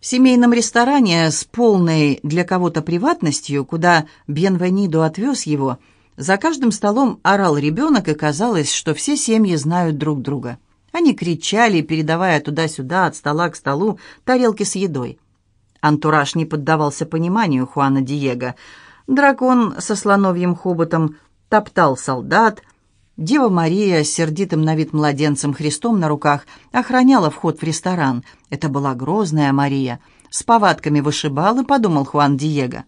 В семейном ресторане с полной для кого-то приватностью, куда Бенвенидо отвез его, за каждым столом орал ребенок, и казалось, что все семьи знают друг друга. Они кричали, передавая туда-сюда, от стола к столу, тарелки с едой. Антураж не поддавался пониманию Хуана Диего. Дракон со слоновьим хоботом топтал солдат, Дева Мария с сердитым на вид младенцем Христом на руках охраняла вход в ресторан. Это была грозная Мария. С повадками вышибал и подумал Хуан Диего.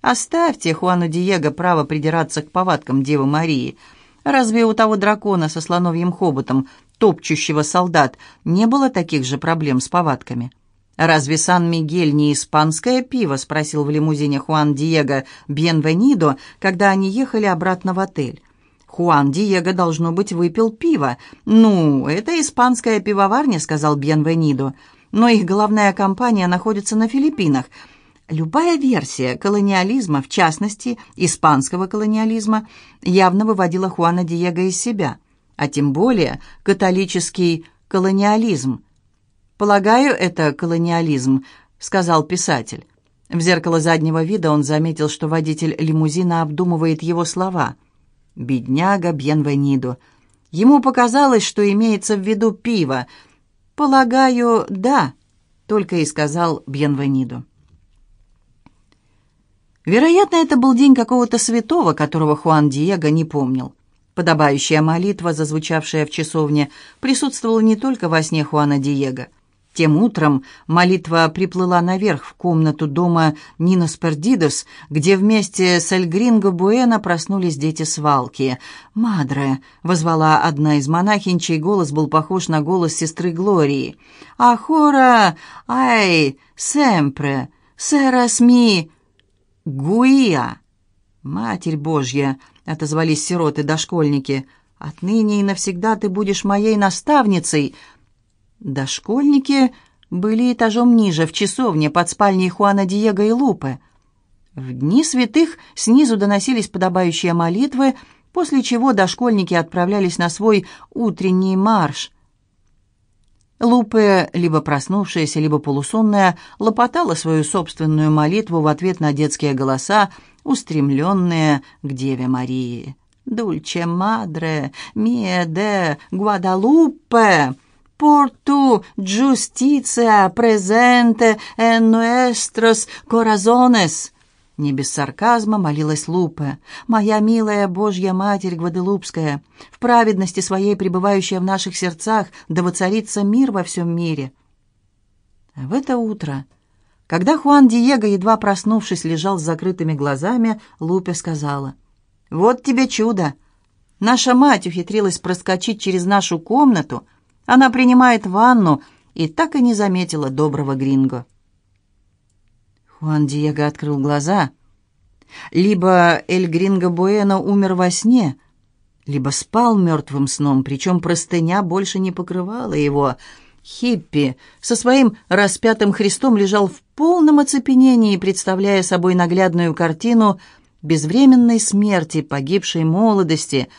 «Оставьте Хуану Диего право придираться к повадкам Девы Марии. Разве у того дракона со слоновьим хоботом, топчущего солдат, не было таких же проблем с повадками?» «Разве Сан-Мигель не испанское пиво?» — спросил в лимузине Хуан Диего Бьенвенидо, когда они ехали обратно в отель. Хуан Диего, должно быть, выпил пиво. «Ну, это испанская пивоварня», — сказал Бьенвенидо. «Но их головная компания находится на Филиппинах. Любая версия колониализма, в частности, испанского колониализма, явно выводила Хуана Диего из себя, а тем более католический колониализм. «Полагаю, это колониализм», — сказал писатель. В зеркало заднего вида он заметил, что водитель лимузина обдумывает его слова — Бедняга Бьенвенидо. Ему показалось, что имеется в виду пиво. «Полагаю, да», — только и сказал Бьенвенидо. Вероятно, это был день какого-то святого, которого Хуан Диего не помнил. Подобающая молитва, зазвучавшая в часовне, присутствовала не только во сне Хуана Диего — тем утром молитва приплыла наверх в комнату дома Нинос Пердидос, где вместе с Эльгринго Буэна проснулись дети свалки. «Мадре!» — возвала одна из монахинь, чей голос был похож на голос сестры Глории. «Ахора! Ай! Семпре! Серас ми! Гуия!» «Матерь Божья!» — отозвались сироты-дошкольники. «Отныне и навсегда ты будешь моей наставницей!» Дошкольники были этажом ниже, в часовне, под спальней Хуана Диего и Лупы. В дни святых снизу доносились подобающие молитвы, после чего дошкольники отправлялись на свой утренний марш. Лупе, либо проснувшаяся, либо полусонная, лопотала свою собственную молитву в ответ на детские голоса, устремленные к Деве Марии. «Дульче мадре, мие де Гвадалупе!» Tu justicia presente en nuestros corazones». Не без сарказма молилась Лупе. «Моя милая Божья Матерь Гваделупская, в праведности своей пребывающая в наших сердцах, да воцарится мир во всем мире». В это утро, когда Хуан Диего, едва проснувшись, лежал с закрытыми глазами, Лупе сказала, «Вот тебе чудо! Наша мать ухитрилась проскочить через нашу комнату — она принимает ванну и так и не заметила доброго Гринго. Хуан Диего открыл глаза. Либо Эль Гринго Буэно умер во сне, либо спал мертвым сном, причем простыня больше не покрывала его. Хиппи со своим распятым Христом лежал в полном оцепенении, представляя собой наглядную картину безвременной смерти, погибшей молодости —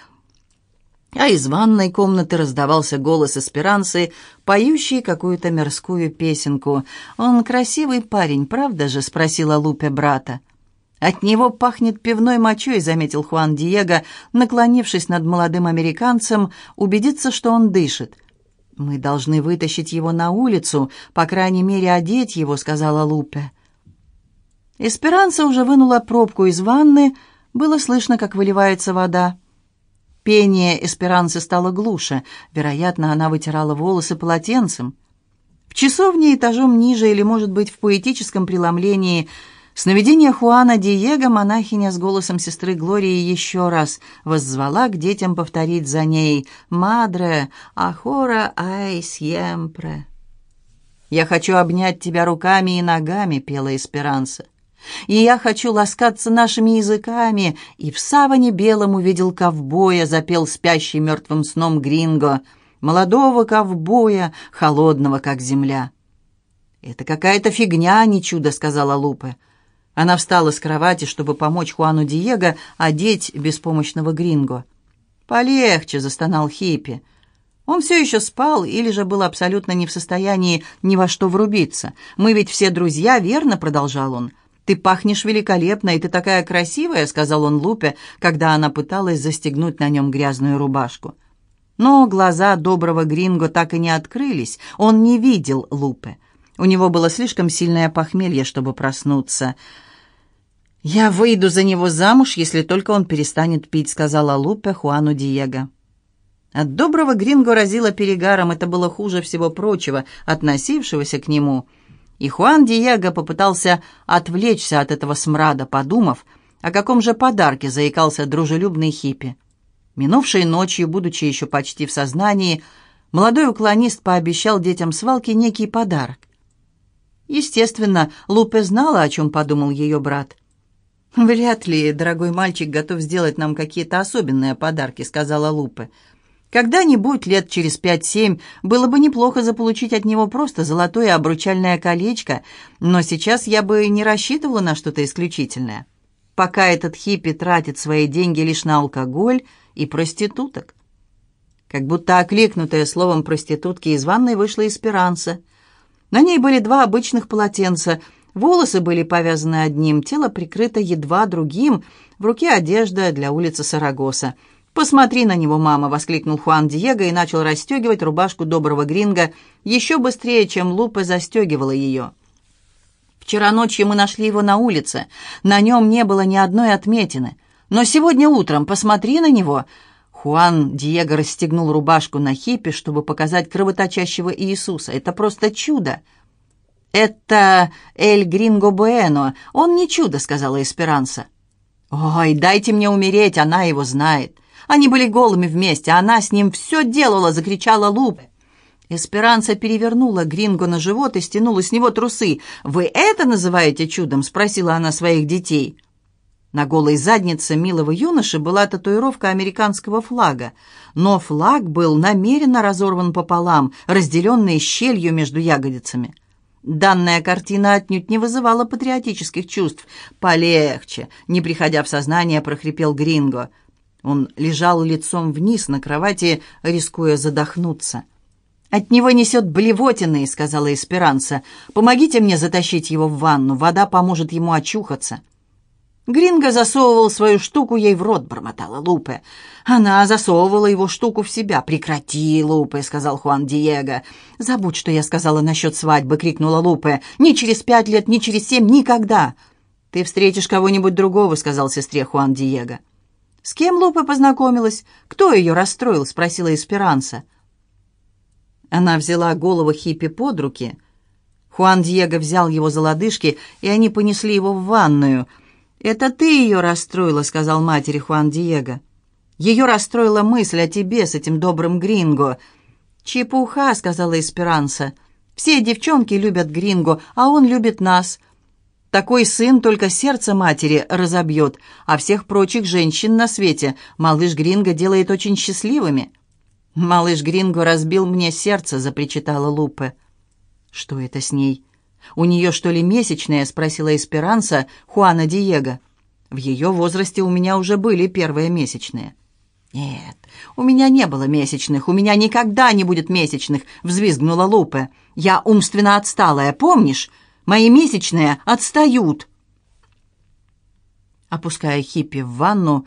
а из ванной комнаты раздавался голос эсперанцы, поющий какую-то мирскую песенку. «Он красивый парень, правда же?» — спросила Лупе брата. «От него пахнет пивной мочой», — заметил Хуан Диего, наклонившись над молодым американцем, убедиться, что он дышит. «Мы должны вытащить его на улицу, по крайней мере, одеть его», — сказала Лупе. Эсперанца уже вынула пробку из ванны, было слышно, как выливается вода. Пение Эсперанцы стало глуше. Вероятно, она вытирала волосы полотенцем. В часовне этажом ниже или, может быть, в поэтическом преломлении сновидение Хуана Диего монахиня с голосом сестры Глории еще раз воззвала к детям повторить за ней «Мадре, ахора ай сьемпре». «Я хочу обнять тебя руками и ногами», — пела Эсперанса. И я хочу ласкаться нашими языками, и в саване белом увидел ковбоя, запел спящий мертвым сном Гринго, молодого ковбоя, холодного, как земля. «Это какая-то фигня, а не чудо», — сказала Лупе. Она встала с кровати, чтобы помочь Хуану Диего одеть беспомощного Гринго. «Полегче», — застонал Хиппи. Он все еще спал или же был абсолютно не в состоянии ни во что врубиться. «Мы ведь все друзья, верно?» — продолжал он. «Ты пахнешь великолепно, и ты такая красивая», — сказал он Лупе, когда она пыталась застегнуть на нем грязную рубашку. Но глаза доброго Гринго так и не открылись. Он не видел Лупе. У него было слишком сильное похмелье, чтобы проснуться. «Я выйду за него замуж, если только он перестанет пить», — сказала Лупе Хуану Диего. От доброго Гринго разило перегаром, это было хуже всего прочего, относившегося к нему. И Хуан Диего попытался отвлечься от этого смрада, подумав, о каком же подарке заикался дружелюбный хиппи. Минувшей ночью, будучи еще почти в сознании, молодой уклонист пообещал детям свалки некий подарок. Естественно, Лупе знала, о чем подумал ее брат. «Вряд ли, дорогой мальчик, готов сделать нам какие-то особенные подарки», — сказала Лупе. Когда-нибудь, лет через пять-семь, было бы неплохо заполучить от него просто золотое обручальное колечко, но сейчас я бы не рассчитывала на что-то исключительное. Пока этот хиппи тратит свои деньги лишь на алкоголь и проституток. Как будто окликнутая словом проститутки из ванной вышла Эсперанса. На ней были два обычных полотенца, волосы были повязаны одним, тело прикрыто едва другим, в руке одежда для улицы Сарагоса — «Посмотри на него, мама!» — воскликнул Хуан Диего и начал расстегивать рубашку доброго гринга еще быстрее, чем Лупе застегивала ее. «Вчера ночью мы нашли его на улице. На нем не было ни одной отметины. Но сегодня утром посмотри на него!» Хуан Диего расстегнул рубашку на хипе, чтобы показать кровоточащего Иисуса. «Это просто чудо!» «Это Эль Гринго Буэно. Он не чудо», — сказала Эсперанса. «Ой, дайте мне умереть, она его знает». Они были голыми вместе, она с ним все делала, закричала Лупе. Эсперанца перевернула Гринго на живот и стянула с него трусы. «Вы это называете чудом?» — спросила она своих детей. На голой заднице милого юноши была татуировка американского флага, но флаг был намеренно разорван пополам, разделенный щелью между ягодицами. Данная картина отнюдь не вызывала патриотических чувств. «Полегче!» — не приходя в сознание, прохрипел Гринго. Он лежал лицом вниз на кровати, рискуя задохнуться. «От него несет блевотиной», — сказала Эсперанца. «Помогите мне затащить его в ванну, вода поможет ему очухаться». Гринго засовывал свою штуку ей в рот, бормотала Лупе. Она засовывала его штуку в себя. «Прекрати, Лупе», — сказал Хуан Диего. «Забудь, что я сказала насчет свадьбы», — крикнула Лупе. «Ни через пять лет, ни через семь, никогда». «Ты встретишь кого-нибудь другого», — сказал сестре Хуан Диего. «С кем Лупа познакомилась? Кто ее расстроил?» — спросила Эсперанса. Она взяла голову Хиппи под руки. Хуан Диего взял его за лодыжки, и они понесли его в ванную. «Это ты ее расстроила», — сказал матери Хуан Диего. «Ее расстроила мысль о тебе с этим добрым Гринго». «Чепуха», — сказала Эсперанса. «Все девчонки любят Гринго, а он любит нас. Такой сын только сердце матери разобьет, а всех прочих женщин на свете малыш Гринго делает очень счастливыми». «Малыш Гринго разбил мне сердце», — запричитала Лупе. «Что это с ней? У нее что ли месячные?» — спросила Эсперанса Хуана Диего. «В ее возрасте у меня уже были первые месячные». «Нет, у меня не было месячных, у меня никогда не будет месячных», — взвизгнула Лупе. «Я умственно отсталая, помнишь? Мои месячные отстают!» Опуская хиппи в ванну,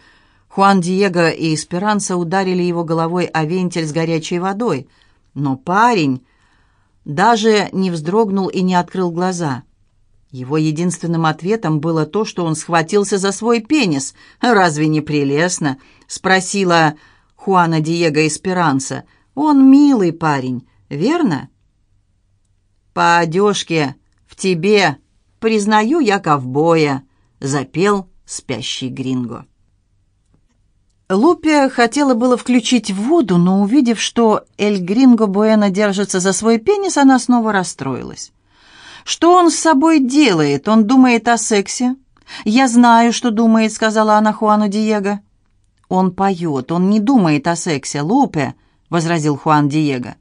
Хуан Диего и Эсперанца ударили его головой о вентиль с горячей водой, но парень даже не вздрогнул и не открыл глаза. Его единственным ответом было то, что он схватился за свой пенис. «Разве не прелестно?» — спросила Хуана Диего Эсперанца. «Он милый парень, верно?» «По одежке «В тебе, признаю я ковбоя», — запел спящий Гринго. Лупия хотела было включить воду, но, увидев, что Эль Гринго Буэна держится за свой пенис, она снова расстроилась. «Что он с собой делает? Он думает о сексе?» «Я знаю, что думает», — сказала она Хуану Диего. «Он поет, он не думает о сексе, Лупе», — возразил Хуан Диего.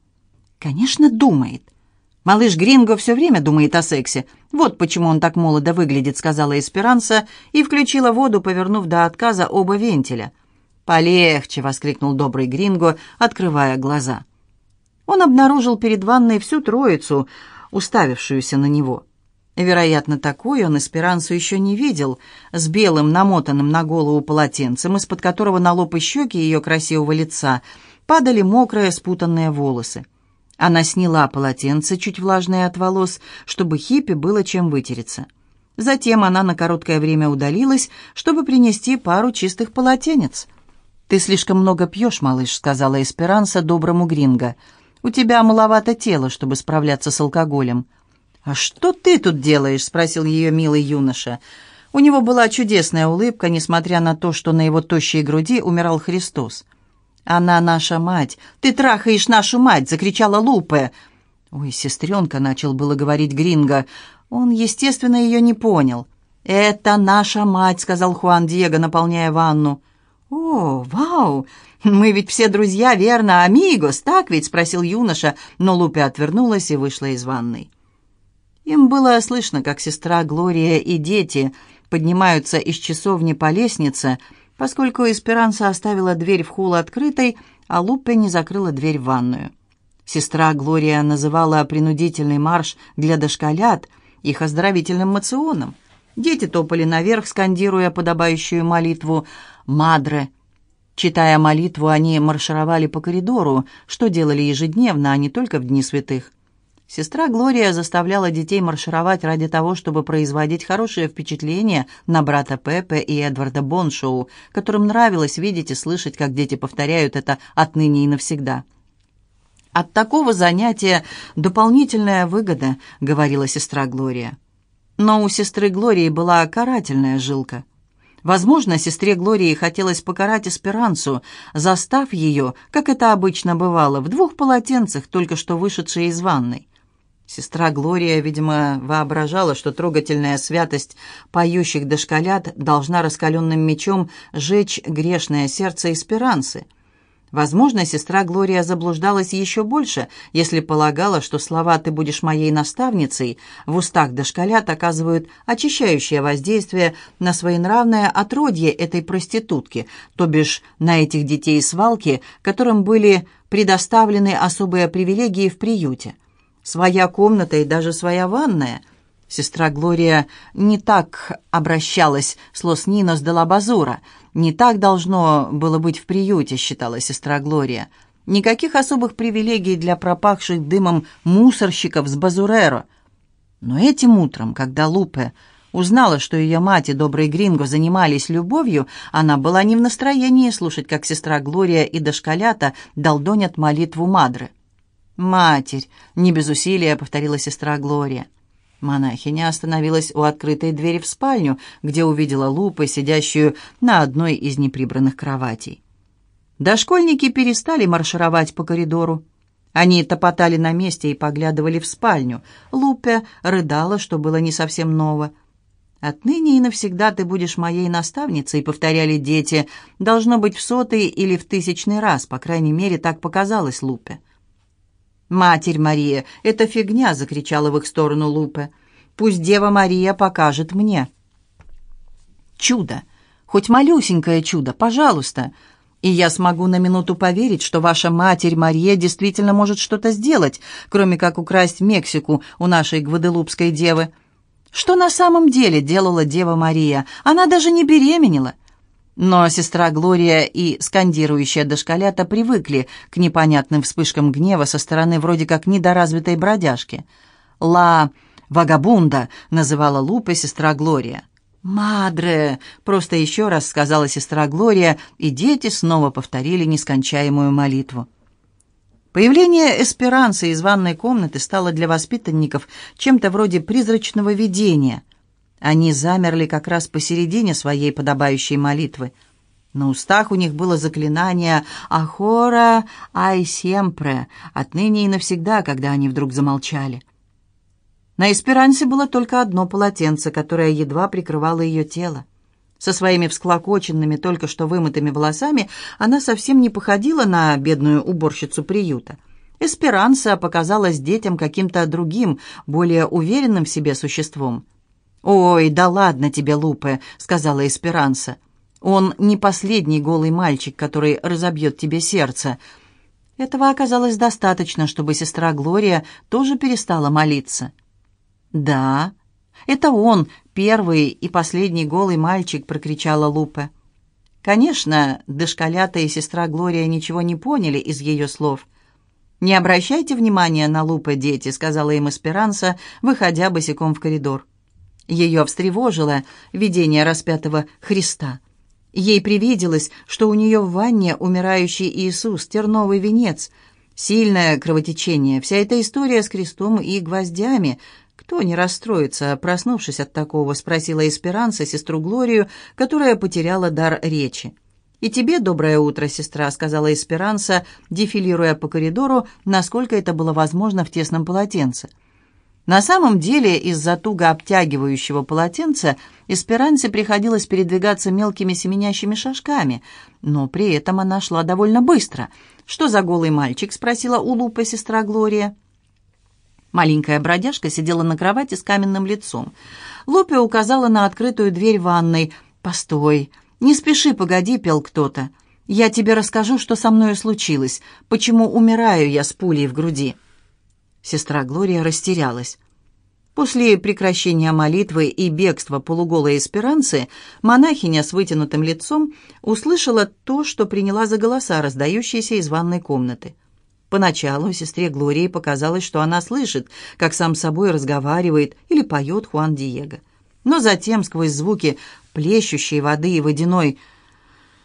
«Конечно, думает. «Малыш Гринго все время думает о сексе. Вот почему он так молодо выглядит», — сказала Эсперанса и включила воду, повернув до отказа оба вентиля. «Полегче!» — воскликнул добрый Гринго, открывая глаза. Он обнаружил перед ванной всю троицу, уставившуюся на него. Вероятно, такой он эсперансу еще не видел, с белым намотанным на голову полотенцем, из-под которого на лоб и щеки ее красивого лица падали мокрые спутанные волосы. Она сняла полотенце, чуть влажное от волос, чтобы хиппи было чем вытереться. Затем она на короткое время удалилась, чтобы принести пару чистых полотенец. «Ты слишком много пьешь, малыш», — сказала Эсперанса доброму Гринго. «У тебя маловато тела, чтобы справляться с алкоголем». «А что ты тут делаешь?» — спросил ее милый юноша. У него была чудесная улыбка, несмотря на то, что на его тощей груди умирал Христос. «Она наша мать! Ты трахаешь нашу мать!» — закричала Лупе. «Ой, сестренка!» — начал было говорить Гринго. Он, естественно, ее не понял. «Это наша мать!» — сказал Хуан Диего, наполняя ванну. «О, вау! Мы ведь все друзья, верно? Амигос, так ведь?» — спросил юноша, но Лупе отвернулась и вышла из ванной. Им было слышно, как сестра Глория и дети поднимаются из часовни по лестнице, поскольку Эсперанса оставила дверь в холл открытой, а Лупе не закрыла дверь в ванную. Сестра Глория называла принудительный марш для дошколят их оздоровительным мационом. Дети топали наверх, скандируя подобающую молитву «Мадре». Читая молитву, они маршировали по коридору, что делали ежедневно, а не только в Дни Святых. Сестра Глория заставляла детей маршировать ради того, чтобы производить хорошее впечатление на брата Пепе и Эдварда Боншоу, которым нравилось видеть и слышать, как дети повторяют это отныне и навсегда. «От такого занятия дополнительная выгода», — говорила сестра Глория. Но у сестры Глории была карательная жилка. Возможно, сестре Глории хотелось покарать Эсперансу, застав ее, как это обычно бывало, в двух полотенцах, только что вышедшей из ванной. Сестра Глория, видимо, воображала, что трогательная святость поющих дошколят должна раскаленным мечом сжечь грешное сердце Эсперансы. Возможно, сестра Глория заблуждалась еще больше, если полагала, что слова «ты будешь моей наставницей» в устах дошколят оказывают очищающее воздействие на своенравное отродье этой проститутки, то бишь на этих детей свалки, которым были предоставлены особые привилегии в приюте. Своя комната и даже своя ванная. Сестра Глория не так обращалась с Лос-Нинос де Лабазура. Не так должно было быть в приюте, считала сестра Глория. Никаких особых привилегий для пропахших дымом мусорщиков с Базуреро. Но этим утром, когда Лупе узнала, что ее мать и добрый Гринго занимались любовью, она была не в настроении слушать, как сестра Глория и дошколята долдонят молитву Мадры. «Матерь!» — не без усилия повторила сестра Глория. Монахиня остановилась у открытой двери в спальню, где увидела Лупы, сидящую на одной из неприбранных кроватей. Дошкольники перестали маршировать по коридору. Они топотали на месте и поглядывали в спальню. Лупе рыдала, что было не совсем ново. «Отныне и навсегда ты будешь моей наставницей», — повторяли дети. «Должно быть в сотый или в тысячный раз, по крайней мере, так показалось Лупе». «Матерь Мария, это фигня!» — закричала в их сторону Лупе. «Пусть Дева Мария покажет мне». «Чудо! Хоть малюсенькое чудо, пожалуйста!» И я смогу на минуту поверить, что ваша Матерь Мария действительно может что-то сделать, кроме как украсть Мексику у нашей гваделупской девы. Что на самом деле делала Дева Мария? Она даже не беременела. Но сестра Глория и скандирующая дошколята привыкли к непонятным вспышкам гнева со стороны вроде как недоразвитой бродяжки. «Ла вагабунда» называла Лупе сестра Глория. «Мадре!» — просто еще раз сказала сестра Глория, и дети снова повторили нескончаемую молитву. Появление эсперанцы из ванной комнаты стало для воспитанников чем-то вроде призрачного видения — они замерли как раз посередине своей подобающей молитвы. На устах у них было заклинание «Ахора ай семпре» отныне и навсегда, когда они вдруг замолчали. На эсперансе было только одно полотенце, которое едва прикрывало ее тело. Со своими всклокоченными, только что вымытыми волосами она совсем не походила на бедную уборщицу приюта. Эсперанса показалась детям каким-то другим, более уверенным в себе существом. «Ой, да ладно тебе, Лупе», — сказала Эсперанса. «Он не последний голый мальчик, который разобьет тебе сердце». Этого оказалось достаточно, чтобы сестра Глория тоже перестала молиться. «Да, это он, первый и последний голый мальчик», — прокричала Лупе. Конечно, дошколята и сестра Глория ничего не поняли из ее слов. «Не обращайте внимания на Лупе, дети», — сказала им Эсперанса, выходя босиком в коридор. Ее встревожило видение распятого Христа. Ей привиделось, что у нее в ванне умирающий Иисус, терновый венец, сильное кровотечение, вся эта история с крестом и гвоздями. Кто не расстроится, проснувшись от такого, спросила Эсперанса сестру Глорию, которая потеряла дар речи. «И тебе доброе утро, сестра», — сказала Эсперанса, дефилируя по коридору, насколько это было возможно в тесном полотенце. На самом деле, из-за туго обтягивающего полотенца Эсперансе приходилось передвигаться мелкими семенящими шажками, но при этом она шла довольно быстро. «Что за голый мальчик?» — спросила у Лупы сестра Глория. Маленькая бродяжка сидела на кровати с каменным лицом. Лупе указала на открытую дверь ванной. «Постой, не спеши, погоди», — пел кто-то. «Я тебе расскажу, что со мной случилось, почему умираю я с пулей в груди». Сестра Глория растерялась. После прекращения молитвы и бегства полуголой эсперанцы монахиня с вытянутым лицом услышала то, что приняла за голоса, раздающиеся из ванной комнаты. Поначалу сестре Глории показалось, что она слышит, как сам собой разговаривает или поет Хуан Диего. Но затем, сквозь звуки плещущей воды и водяной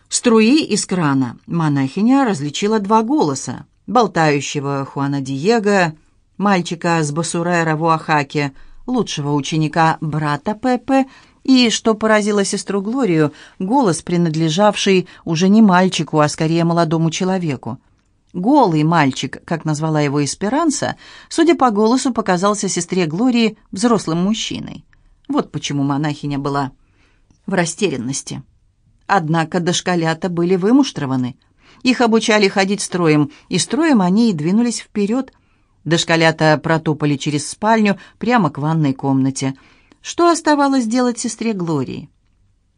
струи из крана, монахиня различила два голоса, болтающего Хуана Диего мальчика с Басурера в Уахаке, лучшего ученика брата Пепе, и, что поразило сестру Глорию, голос, принадлежавший уже не мальчику, а скорее молодому человеку. Голый мальчик, как назвала его Эсперанса, судя по голосу, показался сестре Глории взрослым мужчиной. Вот почему монахиня была в растерянности. Однако дошколята были вымуштрованы. Их обучали ходить строем, и строем они и двинулись вперед – Дошколята протопали через спальню прямо к ванной комнате. Что оставалось делать сестре Глории?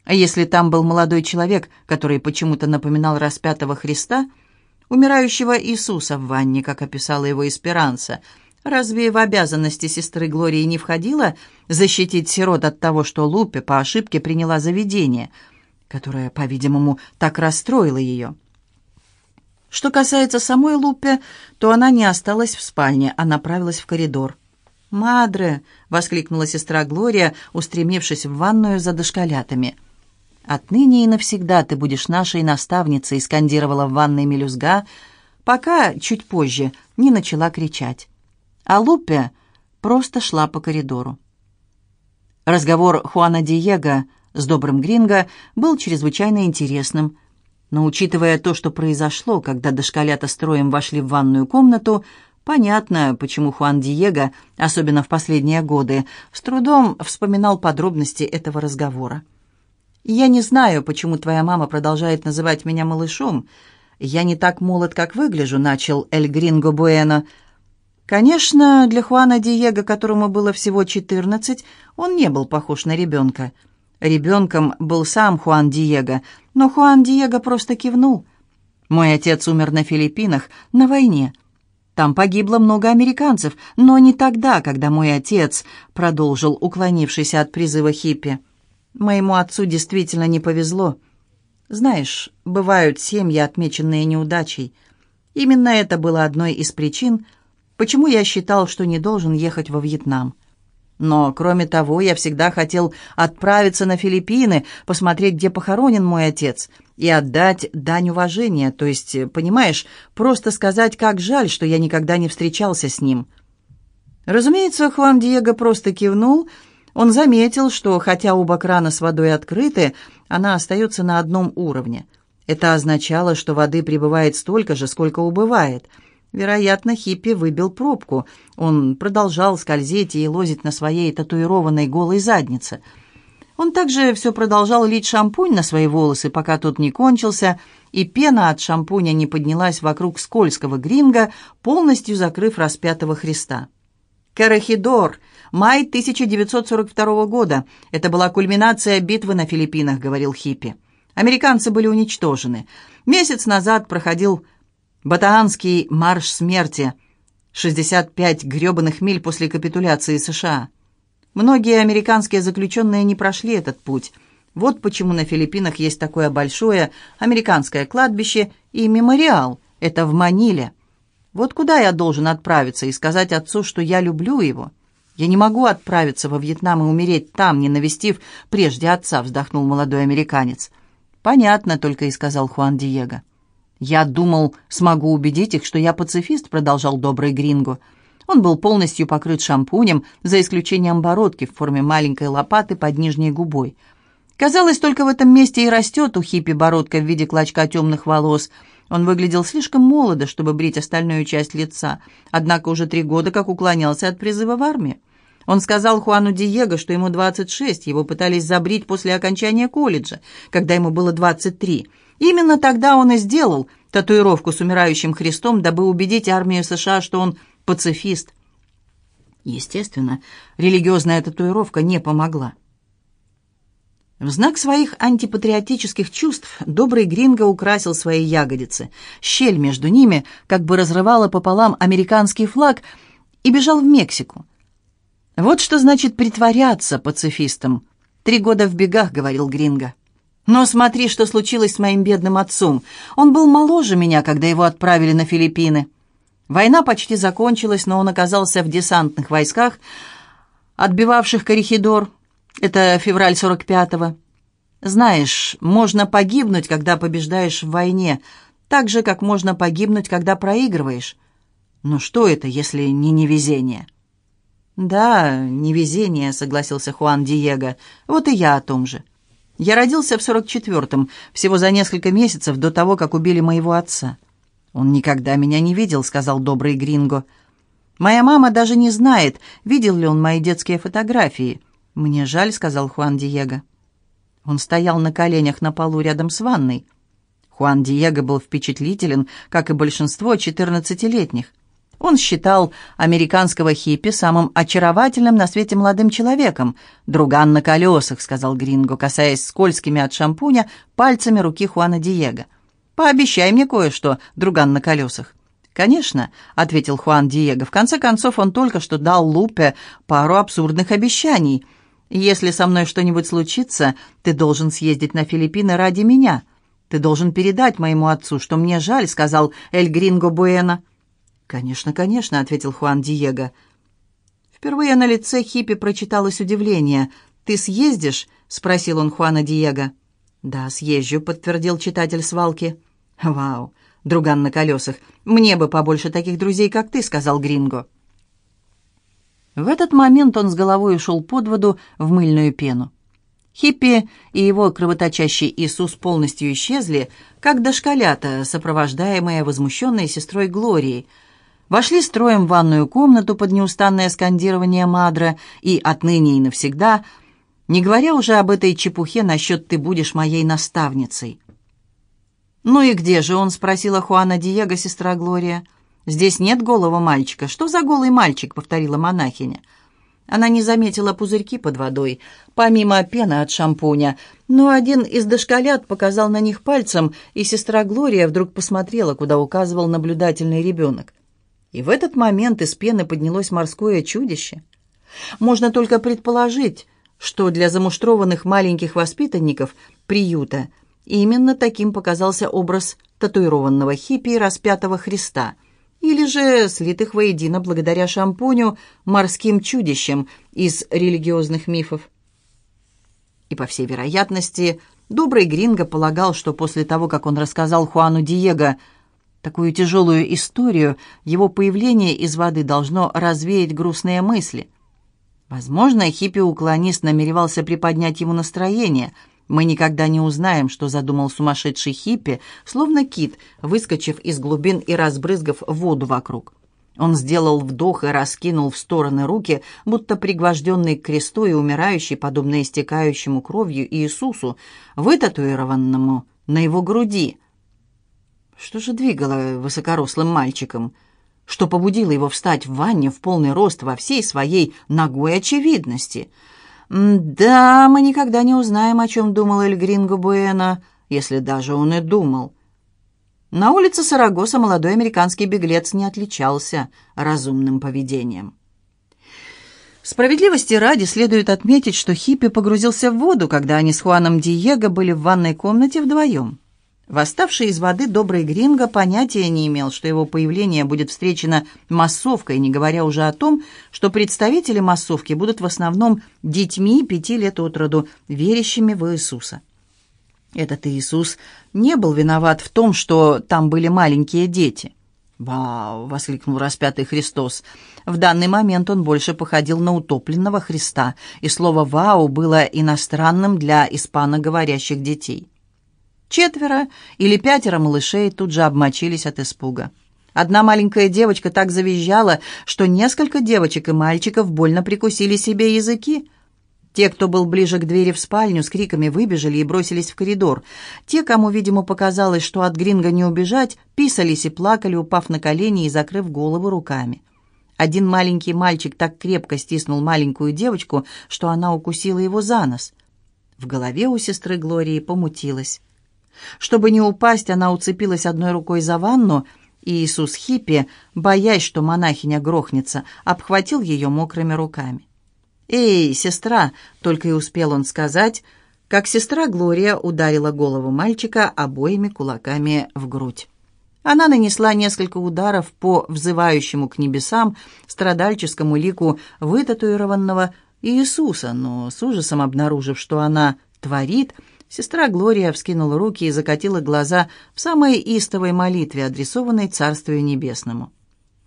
А если там был молодой человек, который почему-то напоминал распятого Христа, умирающего Иисуса в ванне, как описала его Эсперанса, разве в обязанности сестры Глории не входило защитить сирот от того, что Лупе по ошибке приняла заведение, которое, по-видимому, так расстроило ее? Что касается самой Лупе, то она не осталась в спальне, а направилась в коридор. «Мадре!» — воскликнула сестра Глория, устремившись в ванную за дошколятами. «Отныне и навсегда ты будешь нашей наставницей», — скандировала в ванной мелюзга, пока, чуть позже, не начала кричать. А Лупе просто шла по коридору. Разговор Хуана Диего с добрым Гринго был чрезвычайно интересным — но учитывая то, что произошло, когда дошколята строем вошли в ванную комнату, понятно, почему Хуан Диего, особенно в последние годы, с трудом вспоминал подробности этого разговора. «Я не знаю, почему твоя мама продолжает называть меня малышом. Я не так молод, как выгляжу», — начал Эль Гринго Буэно. Конечно, для Хуана Диего, которому было всего четырнадцать, он не был похож на ребенка — Ребенком был сам Хуан Диего, но Хуан Диего просто кивнул. «Мой отец умер на Филиппинах, на войне. Там погибло много американцев, но не тогда, когда мой отец», продолжил уклонившись от призыва хиппи. «Моему отцу действительно не повезло. Знаешь, бывают семьи, отмеченные неудачей. Именно это было одной из причин, почему я считал, что не должен ехать во Вьетнам». Но, кроме того, я всегда хотел отправиться на Филиппины, посмотреть, где похоронен мой отец, и отдать дань уважения, то есть, понимаешь, просто сказать, как жаль, что я никогда не встречался с ним. Разумеется, Хуан Диего просто кивнул. Он заметил, что, хотя оба крана с водой открыты, она остается на одном уровне. Это означало, что воды прибывает столько же, сколько убывает – Вероятно, хиппи выбил пробку. Он продолжал скользить и лозить на своей татуированной голой заднице. Он также все продолжал лить шампунь на свои волосы, пока тот не кончился, и пена от шампуня не поднялась вокруг скользкого гринга, полностью закрыв распятого Христа. «Карахидор! Май 1942 года. Это была кульминация битвы на Филиппинах», — говорил хиппи. «Американцы были уничтожены. Месяц назад проходил Батаанский марш смерти. 65 грёбаных миль после капитуляции США. Многие американские заключенные не прошли этот путь. Вот почему на Филиппинах есть такое большое американское кладбище и мемориал. Это в Маниле. Вот куда я должен отправиться и сказать отцу, что я люблю его? Я не могу отправиться во Вьетнам и умереть там, не навестив прежде отца, вздохнул молодой американец. Понятно, только и сказал Хуан Диего. «Я думал, смогу убедить их, что я пацифист», — продолжал добрый Гринго. Он был полностью покрыт шампунем, за исключением бородки в форме маленькой лопаты под нижней губой. Казалось, только в этом месте и растет у хиппи бородка в виде клочка темных волос. Он выглядел слишком молодо, чтобы брить остальную часть лица, однако уже три года как уклонялся от призыва в армию. Он сказал Хуану Диего, что ему 26, его пытались забрить после окончания колледжа, когда ему было 23. Именно тогда он и сделал татуировку с умирающим Христом, дабы убедить армию США, что он пацифист. Естественно, религиозная татуировка не помогла. В знак своих антипатриотических чувств добрый Гринго украсил свои ягодицы. Щель между ними как бы разрывала пополам американский флаг и бежал в Мексику. Вот что значит притворяться пацифистом. «Три года в бегах», — говорил Гринго. Но смотри, что случилось с моим бедным отцом. Он был моложе меня, когда его отправили на Филиппины. Война почти закончилась, но он оказался в десантных войсках, отбивавших Корихидор. Это февраль 45-го. Знаешь, можно погибнуть, когда побеждаешь в войне, так же, как можно погибнуть, когда проигрываешь. Но что это, если не невезение?» «Да, невезение», — согласился Хуан Диего. «Вот и я о том же. Я родился в 44-м, всего за несколько месяцев до того, как убили моего отца. Он никогда меня не видел, сказал добрый Гринго. Моя мама даже не знает, видел ли он мои детские фотографии. Мне жаль, сказал Хуан Диего. Он стоял на коленях на полу рядом с ванной. Хуан Диего был впечатлителен, как и большинство четырнадцатилетних. Он считал американского хиппи самым очаровательным на свете молодым человеком. «Друган на колесах», — сказал Гринго, касаясь скользкими от шампуня пальцами руки Хуана Диего. «Пообещай мне кое-что, друган на колесах». «Конечно», — ответил Хуан Диего. «В конце концов, он только что дал Лупе пару абсурдных обещаний. Если со мной что-нибудь случится, ты должен съездить на Филиппины ради меня. Ты должен передать моему отцу, что мне жаль», — сказал Эль Гринго Буэна. «Конечно, конечно», — ответил Хуан Диего. Впервые на лице Хиппи прочиталось удивление. «Ты съездишь?» — спросил он Хуана Диего. «Да, съезжу», — подтвердил читатель свалки. «Вау, друган на колесах. Мне бы побольше таких друзей, как ты», — сказал Гринго. В этот момент он с головой ушел под воду в мыльную пену. Хиппи и его кровоточащий Иисус полностью исчезли, как дошколята, сопровождаемые возмущенной сестрой Глорией — вошли строем в ванную комнату под неустанное скандирование Мадра и отныне и навсегда, не говоря уже об этой чепухе насчет «ты будешь моей наставницей». «Ну и где же он?» — спросила Хуана Диего, сестра Глория. «Здесь нет голого мальчика. Что за голый мальчик?» — повторила монахиня. Она не заметила пузырьки под водой, помимо пены от шампуня, но один из дошколят показал на них пальцем, и сестра Глория вдруг посмотрела, куда указывал наблюдательный ребенок. И в этот момент из пены поднялось морское чудище. Можно только предположить, что для замуштрованных маленьких воспитанников приюта именно таким показался образ татуированного хиппи распятого Христа, или же слитых воедино благодаря шампуню морским чудищем из религиозных мифов. И, по всей вероятности, добрый Гринго полагал, что после того, как он рассказал Хуану Диего – Такую тяжелую историю его появление из воды должно развеять грустные мысли. Возможно, хиппи-уклонист намеревался приподнять ему настроение. Мы никогда не узнаем, что задумал сумасшедший хиппи, словно кит, выскочив из глубин и разбрызгав воду вокруг. Он сделал вдох и раскинул в стороны руки, будто пригвожденный к кресту и умирающий, подобно истекающему кровью Иисусу, вытатуированному на его груди – что же двигало высокорослым мальчиком? Что побудило его встать в ванне в полный рост во всей своей ногой очевидности? «Да, мы никогда не узнаем, о чем думал Эль Гринго Буэна, если даже он и думал». На улице Сарагоса молодой американский беглец не отличался разумным поведением. Справедливости ради следует отметить, что Хиппи погрузился в воду, когда они с Хуаном Диего были в ванной комнате вдвоем. Восставший из воды добрый Гринго понятия не имел, что его появление будет встречено массовкой, не говоря уже о том, что представители массовки будут в основном детьми пяти лет от роду, верящими в Иисуса. Этот Иисус не был виноват в том, что там были маленькие дети. «Вау!» — воскликнул распятый Христос. В данный момент он больше походил на утопленного Христа, и слово «вау» было иностранным для испаноговорящих детей. Четверо или пятеро малышей тут же обмочились от испуга. Одна маленькая девочка так завизжала, что несколько девочек и мальчиков больно прикусили себе языки. Те, кто был ближе к двери в спальню, с криками выбежали и бросились в коридор. Те, кому, видимо, показалось, что от Гринга не убежать, писались и плакали, упав на колени и закрыв голову руками. Один маленький мальчик так крепко стиснул маленькую девочку, что она укусила его за нос. В голове у сестры Глории помутилась. Чтобы не упасть, она уцепилась одной рукой за ванну, и Иисус Хиппи, боясь, что монахиня грохнется, обхватил ее мокрыми руками. «Эй, сестра!» — только и успел он сказать, как сестра Глория ударила голову мальчика обоими кулаками в грудь. Она нанесла несколько ударов по взывающему к небесам страдальческому лику вытатуированного Иисуса, но с ужасом обнаружив, что она творит, Сестра Глория вскинула руки и закатила глаза в самой истовой молитве, адресованной Царствию Небесному.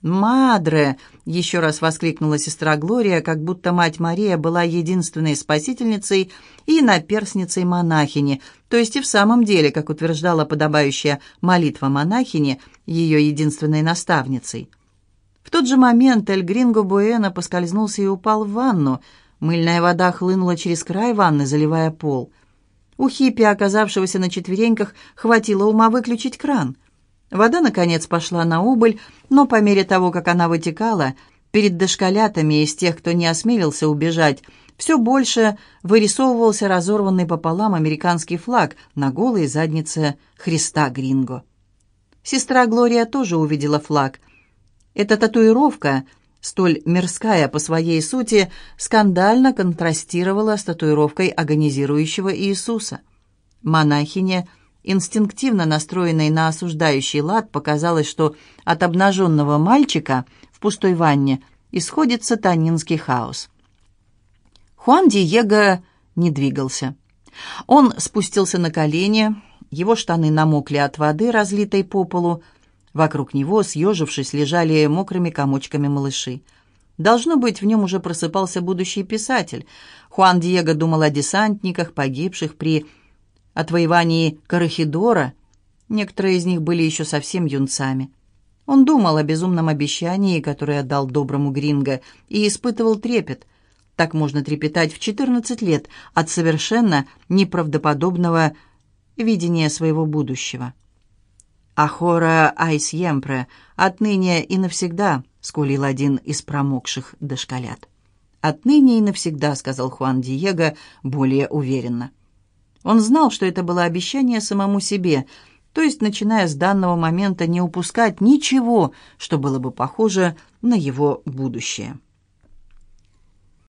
«Мадре!» — еще раз воскликнула сестра Глория, как будто мать Мария была единственной спасительницей и наперсницей монахини, то есть и в самом деле, как утверждала подобающая молитва монахини, ее единственной наставницей. В тот же момент Эль Гринго Буэна поскользнулся и упал в ванну. Мыльная вода хлынула через край ванны, заливая пол — у хиппи, оказавшегося на четвереньках, хватило ума выключить кран. Вода, наконец, пошла на убыль, но по мере того, как она вытекала, перед дошколятами из тех, кто не осмелился убежать, все больше вырисовывался разорванный пополам американский флаг на голой заднице Христа Гринго. Сестра Глория тоже увидела флаг. Эта татуировка — столь мирская по своей сути, скандально контрастировала с татуировкой агонизирующего Иисуса. Монахине, инстинктивно настроенной на осуждающий лад, показалось, что от обнаженного мальчика в пустой ванне исходит сатанинский хаос. Хуан Диего не двигался. Он спустился на колени, его штаны намокли от воды, разлитой по полу, Вокруг него, съежившись, лежали мокрыми комочками малыши. Должно быть, в нем уже просыпался будущий писатель. Хуан Диего думал о десантниках, погибших при отвоевании Карахидора. Некоторые из них были еще совсем юнцами. Он думал о безумном обещании, которое отдал доброму Гринго, и испытывал трепет. Так можно трепетать в 14 лет от совершенно неправдоподобного видения своего будущего. «Ахора айсьемпре, отныне и навсегда», — скулил один из промокших дошколят. «Отныне и навсегда», — сказал Хуан Диего более уверенно. Он знал, что это было обещание самому себе, то есть, начиная с данного момента, не упускать ничего, что было бы похоже на его будущее.